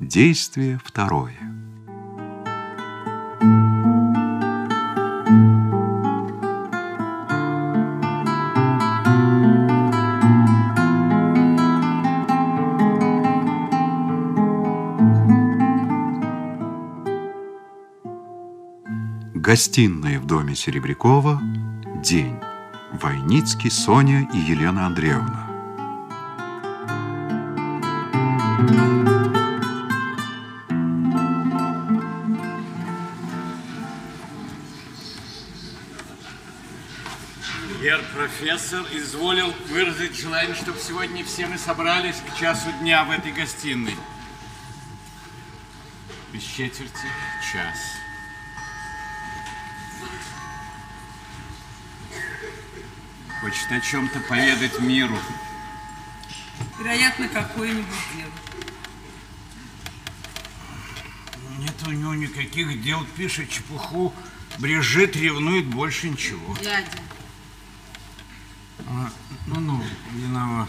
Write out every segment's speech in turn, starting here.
Действие второе. Гостиная в доме Серебрякова. День. Войницкий, Соня и Елена Андреевна. Гер профессор изволил выразить желание, чтобы сегодня все мы собрались к часу дня в этой гостиной. Без четверти час. Хочет о чем-то поведать миру. Вероятно, какое-нибудь дело. Нет у него никаких дел, пишет чепуху. Брежит, ревнует, больше ничего. Дядя, А, ну-ну, виноват.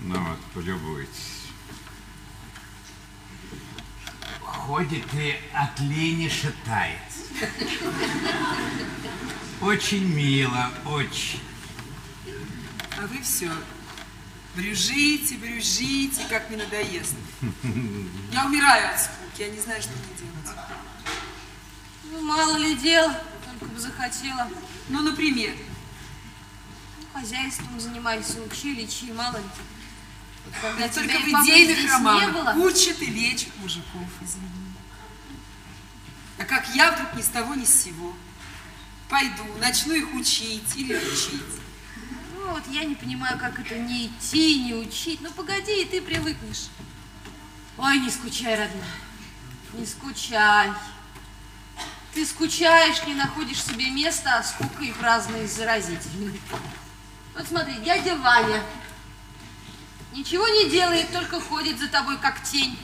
Ну вот, полюбуйтесь. Ходит и от лени шатается. Очень мило, очень. А вы все брюжите, брюжите, как мне надоест. Я умираю от скуки, я не знаю, что мне делать. ну мало ли дел, только бы захотела. Ну, например, хозяйством занимайся, учи, лечи, мало ли. Вот Когда только в идейных романах учат и лечат мужиков, извини. А как я вдруг ни с того ни с сего пойду, начну их учить или учить. ну вот я не понимаю, как это не идти, не учить. Ну погоди, и ты привыкнешь. Ой, не скучай, родная, не скучай. Ты скучаешь, не находишь себе места, а скука и праздность заразительны. Вот смотри, дядя Ваня ничего не делает, только ходит за тобой, как тень.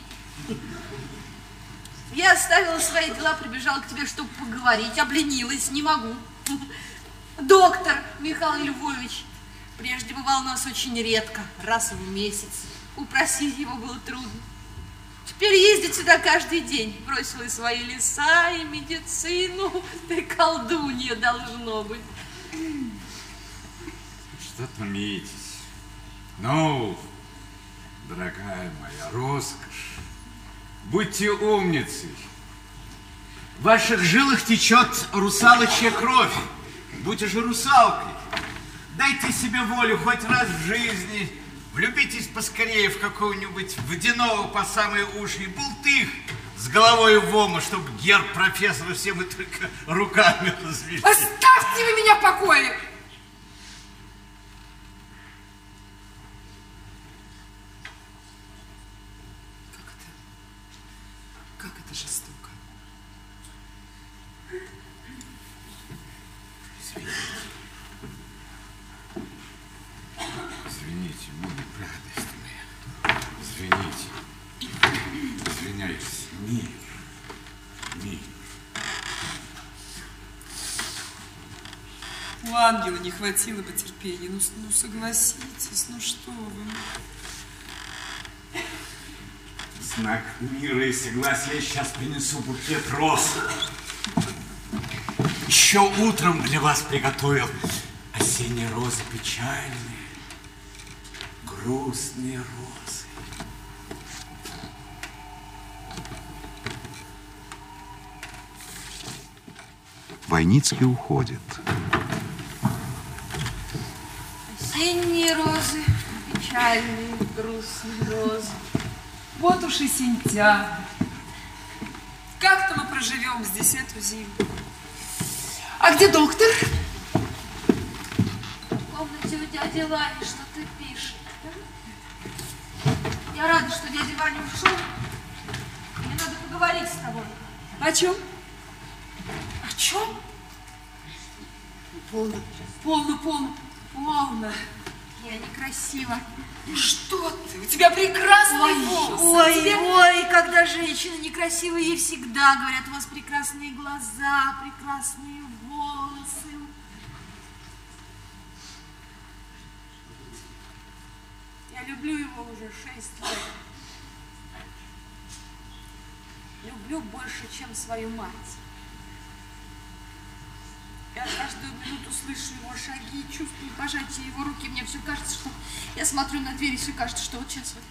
Я оставила свои дела, прибежала к тебе, чтобы поговорить, обленилась, не могу. Доктор Михаил Львович прежде бывал у нас очень редко, раз в месяц. Упросить его было трудно. Теперь ездит сюда каждый день. Бросила и свои леса, и медицину. Ты колдунья должно быть. Что томитесь? Ну, дорогая моя роскошь, будьте умницей. В ваших жилах течет русалочья кровь. Будьте же русалкой. Дайте себе волю хоть раз в жизни. Влюбитесь поскорее в какого-нибудь водяного по самые уши и бултых с головой в ому, чтобы герб профессора все мы только руками развели. Оставьте вы меня в покое! Как это? Как это жестоко? Извините, милая радость моя. Извините. Извиняюсь. Мир. Мир. У ангела не хватило бы терпения. Ну, ну согласитесь, ну что вы. Знак мира и согласия сейчас принесу букет роз. Еще утром для вас приготовил осенние розы печальные, грустные розы. Войницкий уходит. Осенние розы, печальные, грустные розы. Вот уж и сентябрь. Как-то мы проживем здесь эту зиму. А где доктор? В комнате у дяди Вани что-то пишет. Я рада, что дядя Ваня ушел. Мне надо поговорить с тобой. О чем? О чем? Полно, полно, полно, полно. Я некрасива. Что ты? У тебя прекрасный голос. Ой, У тебя- ой, когда женщина некрасивая, ей всегда говорят, у вас прекрасные глаза, прекрасные волосы. Я люблю его уже шесть лет. Люблю больше, чем свою мать. Я каждую минуту слышу его шаги, чувствую пожатие его руки. Мне все кажется, что я смотрю на дверь, и все кажется, что вот сейчас вот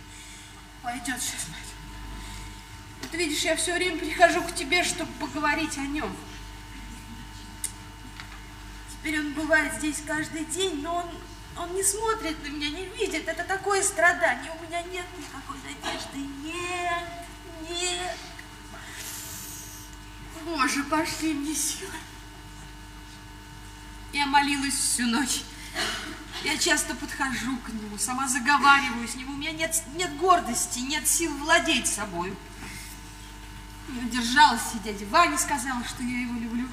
пойдет сейчас. Пойдет. Вот видишь, я все время прихожу к тебе, чтобы поговорить о нем. Теперь он бывает здесь каждый день, но он, он не смотрит на меня, не видит. Это такое страдание. У меня нет никакой надежды. Нет, нет. Боже, пошли мне силы. Я молилась всю ночь. Я часто подхожу к нему, сама заговариваю с ним. У меня нет, нет гордости, нет сил владеть собой. Не удержалась, и дядя Ваня сказала, что я его люблю.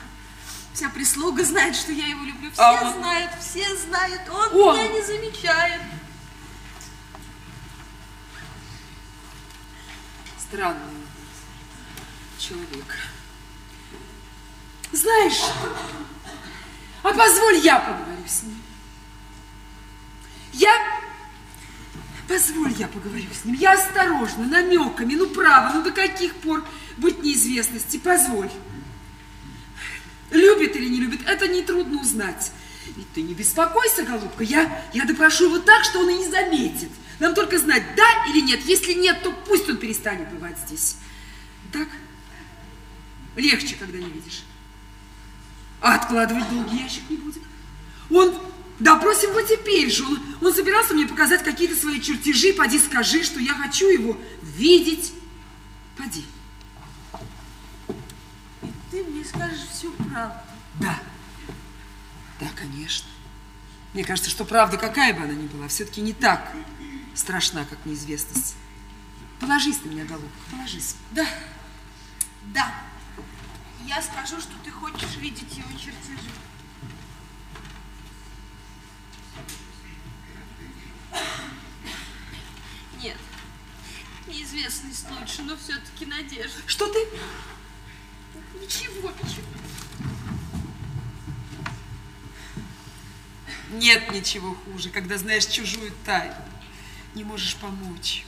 Вся прислуга знает, что я его люблю. Все А он? знают, все знают. Он, Он? меня не замечает. Странный человек. Знаешь? А позволь я поговорю с ним. Я... Позволь я поговорю с ним. Я осторожно, намеками, ну право, ну до каких пор быть неизвестности. Позволь. Любит или не любит, это нетрудно узнать. И ты не беспокойся, голубка, я, я допрошу его так, что он и не заметит. Нам только знать, да или нет. Если нет, то пусть он перестанет бывать здесь. Так? Легче, когда не видишь. А откладывать долгий ящик не будем. Он, допросим его теперь же. Он, он собирался мне показать какие-то свои чертежи. Поди скажи, что я хочу его видеть. Поди. Ты мне скажешь всю правду. Да. Да, конечно. Мне кажется, что правда, какая бы она ни была, все-таки не так страшна, как неизвестность. Положись на меня, голубка, положись. Да, да. Я скажу, что ты хочешь видеть его чертежи. Нет, неизвестность лучше, но все-таки надежда. Что ты? Ничего, ничего. Нет ничего хуже, когда знаешь чужую тайну. Не можешь помочь.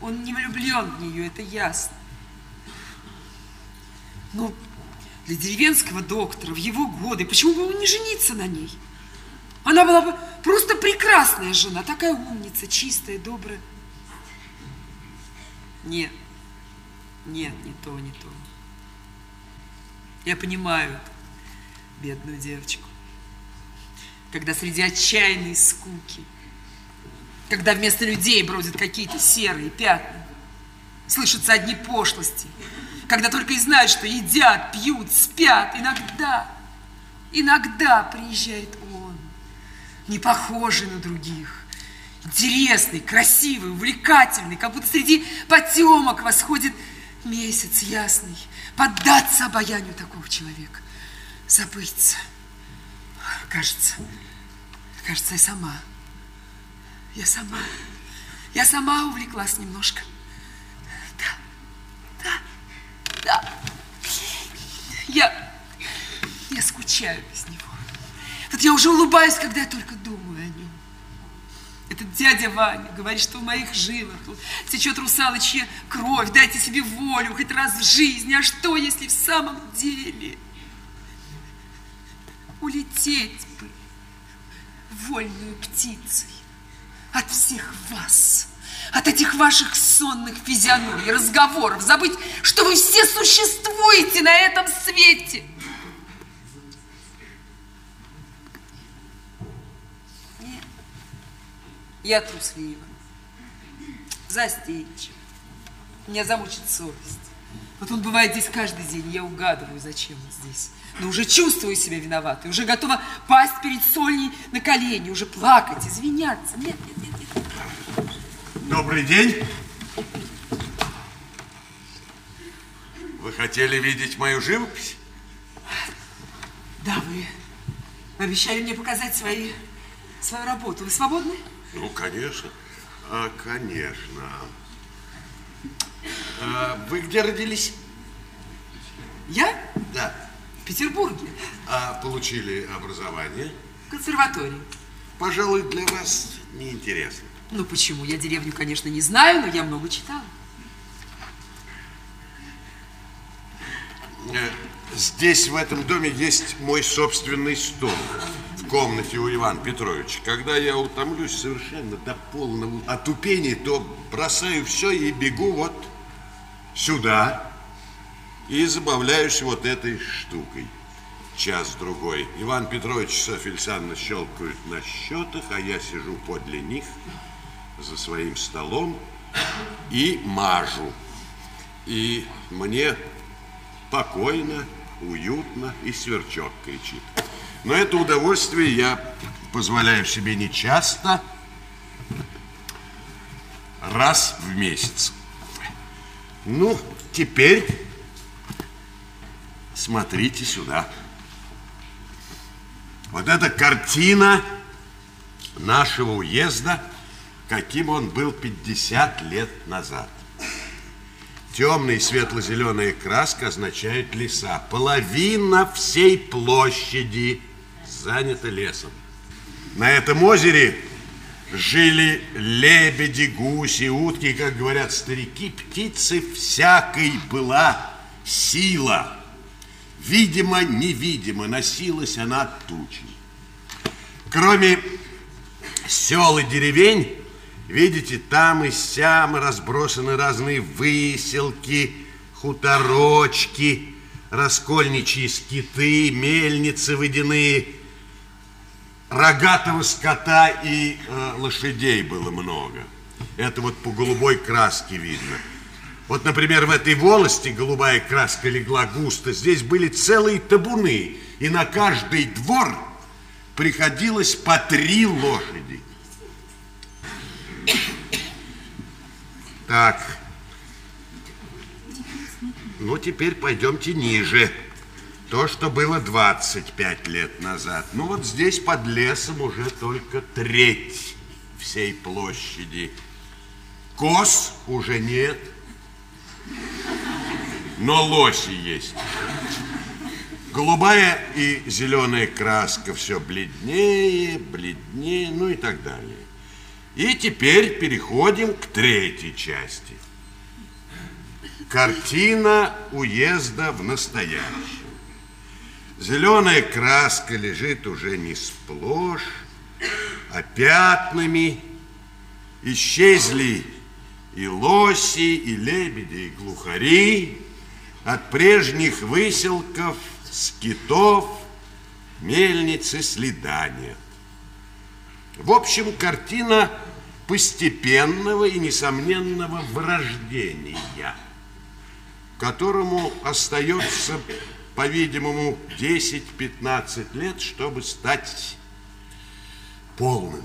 Он не влюблен в нее, это ясно. Но для деревенского доктора в его годы, почему бы ему не жениться на ней? Она была бы просто прекрасная жена, такая умница, чистая, добрая. Нет, нет, не то, не то. Я понимаю бедную девочку. Когда среди отчаянной скуки, когда вместо людей бродят какие-то серые пятна, слышатся одни пошлости, когда только и знают, что едят, пьют, спят, иногда, иногда приезжает он, не похожий на других, интересный, красивый, увлекательный, как будто среди потемок восходит месяц ясный, поддаться обаянию такого человека, забыться. Кажется, кажется, я сама, я сама, я сама увлеклась немножко. Скучаю без него. Вот я уже улыбаюсь, когда я только думаю о нем. Этот дядя Ваня говорит, что в моих жилах течет русалочья кровь, дайте себе волю хоть раз в жизни. А что, если в самом деле улететь бы вольную птицей от всех вас, от этих ваших сонных физиономий, разговоров, забыть, что вы все существуете на этом свете. Я труслива, застенчива, меня замучит совесть. Вот он бывает здесь каждый день, я угадываю, зачем он здесь. Но уже чувствую себя виноватой, уже готова пасть перед Сольней на колени, уже плакать, извиняться. Нет, нет, нет, нет. Добрый день. Вы хотели видеть мою живопись? Да, вы обещали мне показать свои, свою работу. Вы свободны? Ну, конечно. А, конечно. А, вы где родились? Я Да. в Петербурге, А получили образование? в консерватории. Пожалуй, для вас неинтересно. Ну почему? Я деревню, конечно, не знаю, но я много читала. Э, Здесь, в этом доме, есть мой собственный стол в комнате у Ивана Петровича. Когда я утомлюсь совершенно до полного отупения, то бросаю все и бегу вот сюда и забавляюсь вот этой штукой. Час-другой. Иван Петрович с Софьей Александровной щелкают на счетах, а я сижу подле них за своим столом и мажу. И мне покойно, уютно и сверчок кричит. Но это удовольствие я позволяю себе не часто, раз в месяц. Ну, теперь смотрите сюда. Вот эта картина нашего уезда, каким он был 50 лет назад. Темная и светло-зеленая краска означает леса. Половина всей площади занята лесом. На этом озере жили лебеди, гуси, утки, как говорят старики, птицы всякой была сила. Видимо, невидимо носилась она от тучи. Кроме сел и деревень, видите, там и сям разбросаны разные выселки, хуторочки, раскольничьи скиты, мельницы водяные. Рогатого скота и э, лошадей было много. Это вот по голубой краске видно. Вот, например, в этой волости голубая краска легла густо. Здесь были целые табуны, и на каждый двор приходилось по три лошади. Так. Ну, теперь пойдемте ниже. То, что было 25 лет назад. Ну, вот здесь под лесом уже только треть всей площади. Коз уже нет. Но лоси есть. Голубая и зеленая краска все бледнее, бледнее, ну и так далее. И теперь переходим к третьей части. Картина уезда в настоящем. Зеленая краска лежит уже не сплошь, а пятнами. Исчезли и лоси, и лебеди, и глухари. От прежних выселков, скитов, мельницы следа нет. В общем, картина постепенного и несомненного вырождения, которому остается, по-видимому, 10-15 лет, чтобы стать полным.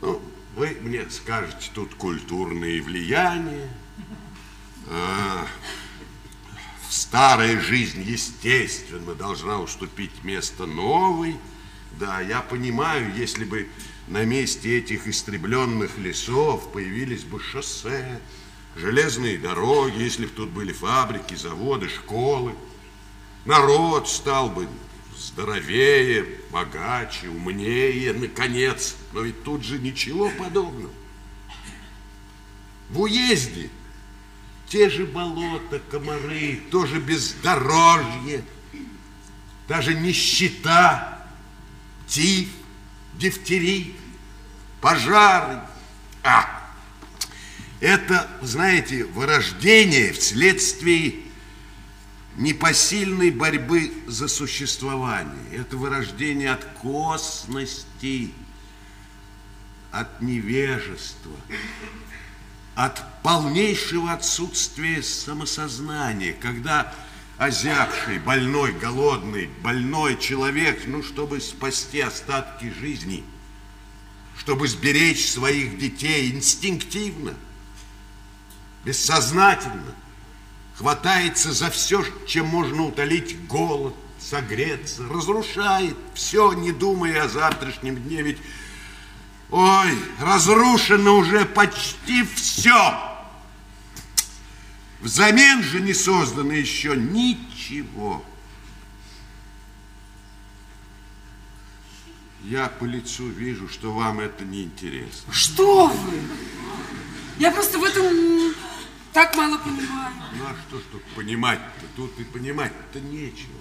Ну, вы мне скажете, тут культурные влияния, э, старая жизнь, естественно, должна уступить место новой. Да, я понимаю, если бы на месте этих истребленных лесов появились бы шоссе, железные дороги, если бы тут были фабрики, заводы, школы, народ стал бы здоровее, богаче, умнее, наконец. Но ведь тут же ничего подобного. В уезде те же болота, комары, тоже бездорожье, даже нищета, тиф, дифтерит, пожары. А, это, знаете, вырождение вследствие непосильной борьбы за существование. Это вырождение от косности, от невежества, от полнейшего отсутствия самосознания, когда озябший, больной, голодный, больной человек, ну, чтобы спасти остатки жизни, чтобы сберечь своих детей инстинктивно, бессознательно, хватается за все, чем можно утолить голод, согреться, разрушает все, не думая о завтрашнем дне, ведь, ой, разрушено уже почти все. Взамен же не создано еще ничего. Я по лицу вижу, что вам это не интересно. Что вы? Я просто в этом так мало понимаю. Ну а что ж тут понимать-то? Тут и понимать-то нечего.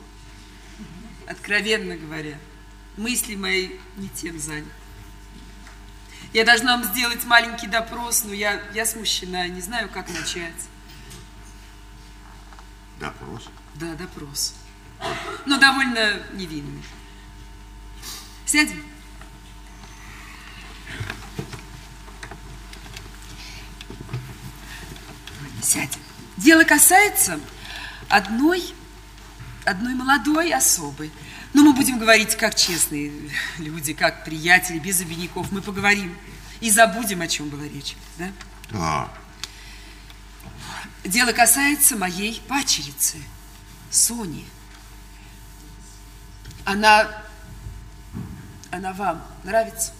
Откровенно говоря, мысли мои не тем заняты. Я должна вам сделать маленький допрос, но я, я смущена, не знаю, как начать. Допрос? Да, допрос. Но довольно невинный. Сядем. Сядем. Дело касается одной, одной молодой особы. Но мы будем говорить как честные люди, как приятели, без обиняков. Мы поговорим и забудем, о чем была речь. Да? Да. Дело касается моей пачерицы, Сони. Она, она вам нравится?